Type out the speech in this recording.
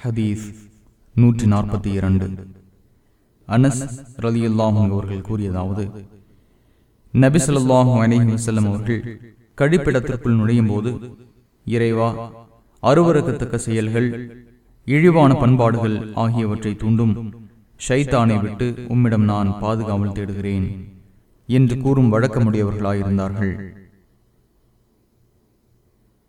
ஹதீஸ் நூற்றி நாற்பத்தி இரண்டு. அனஸ் ரலியுல்லாஹும் அவர்கள் கூறியதாவது நபி ஸல்லல்லாஹு அலைஹி அவர்கள் கழிப்பிடத்திற்குள் நுழையும் போது இறைவா அருவருக்கத்தக்க செயல்கள் இழிவான பண்பாடுகள் ஆகியவற்றை தூண்டும். ஷைத்தானை விட்டு உம்மிடம் நான் பாதுகாவல் தேடுகிறேன் என்று கூறும் வழக்கமுடையவர்களாயிருந்தார்கள்.